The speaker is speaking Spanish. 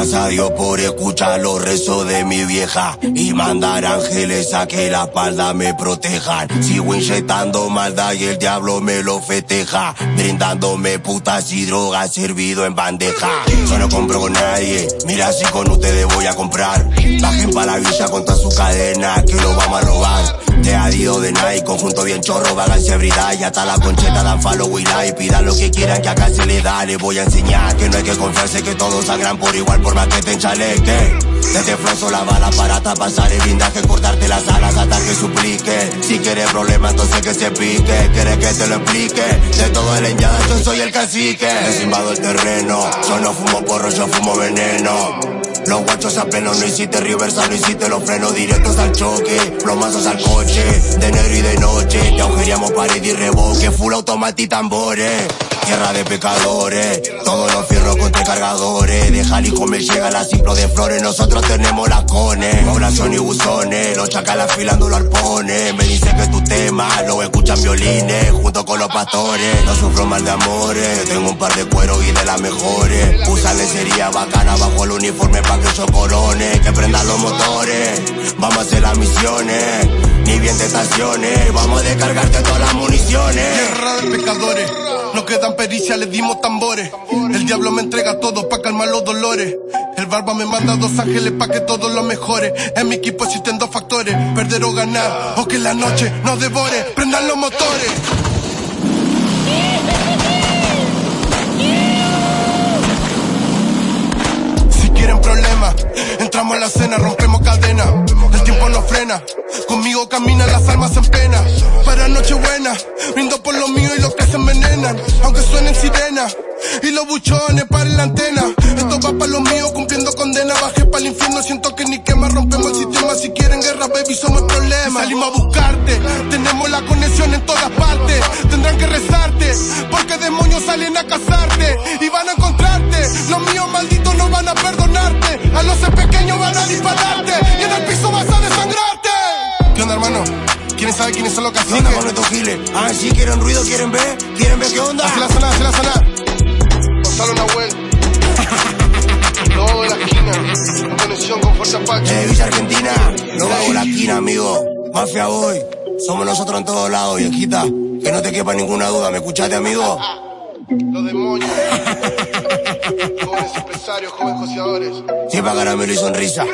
Dios por escuchar los rezos de mi vieja y mandar ángeles a que la espalda me protejan. Sigo inyectando maldad y el diablo me lo festeja, brindándome putas y drogas servido en bandeja. Yo no compro con nadie, mira si con ustedes voy a comprar. Bajen para la villa con toda su cadena que lo vamos a robar. Ha ido de Nike, conjunto bien chorro, váganse a y hasta la concheta dan follow y like. Pidan lo que quieran que acá se les da, les voy a enseñar que no hay que confiarse que todos sangran por igual por más que te enchaleque. Desde floso la bala para pasar el blindaje, cortarte las alas hasta que suplique. Si quieres problema, entonces que se pique. Quieres que te lo explique. De todo el enllada, yo soy el cacique. Desinvado el terreno. Yo no fumo porro, yo fumo veneno. Los guachos a pleno, no hiciste reversa, no hiciste los frenos directos al choque. Plomazos al coche, de negro y de noche. Te agujeríamos pared y reboque, full automático y tambores. Tierra de pecadores, todos los fierros contra cargadores. Deja el hijo me llega la cipro de flores, nosotros tenemos las cones. Población y buzones, los chacalas afilando los arpones. Me dice que tu tema lo escuchan violines, junto con los pastores. No sufro mal de amores, tengo un par de cuero y de las mejores. Usa sería bacana bajo el uniforme pa' que yo corone. Que prendan los motores, vamos a hacer las misiones. Ni bien tentaciones, vamos a descargarte todas las municiones. Tierra de pecadores no quedan pericias, le dimos tambores. El diablo me entrega todo pa' calmar los dolores. El barba me manda dos ángeles pa' que todos lo mejore. En mi equipo existen dos factores, perder o ganar, o que la noche nos devore. Prendan los motores. La cena, rompemos cadena. El tiempo no frena, conmigo caminan las almas en pena. Para Nochebuena, brindo por lo mío y los que se envenenan, aunque suenen sirenas. Y los buchones para la antena. Esto va para los míos cumpliendo condena. Bajé para el infierno, siento que ni quema. Rompemos el sistema. Si quieren guerra, baby, somos el problema. Salimos a buscarte, tenemos la conexión en todas partes. Tendrán que rezarte, porque demonios salen a cazarte. Y van a encontrarte. ¿Quieren saber quiénes son los caciques? ¿Qué con estos giles? Ah, sí, quieren ruido, quieren ver, quieren ver qué onda. Hace la zona, hace la zona. Gonzalo Nahuel. Todo de la esquina. conexión con Fuerza Apache. Eh, Villa Argentina. No hago la esquina, amigo. Mafia Boy. Somos nosotros en todos lados, viejita. Que no te quepa ninguna duda. ¿Me escuchaste, amigo? Los demonios. jóvenes empresarios, jóvenes joseadores. Siempre caramelo y sonrisa.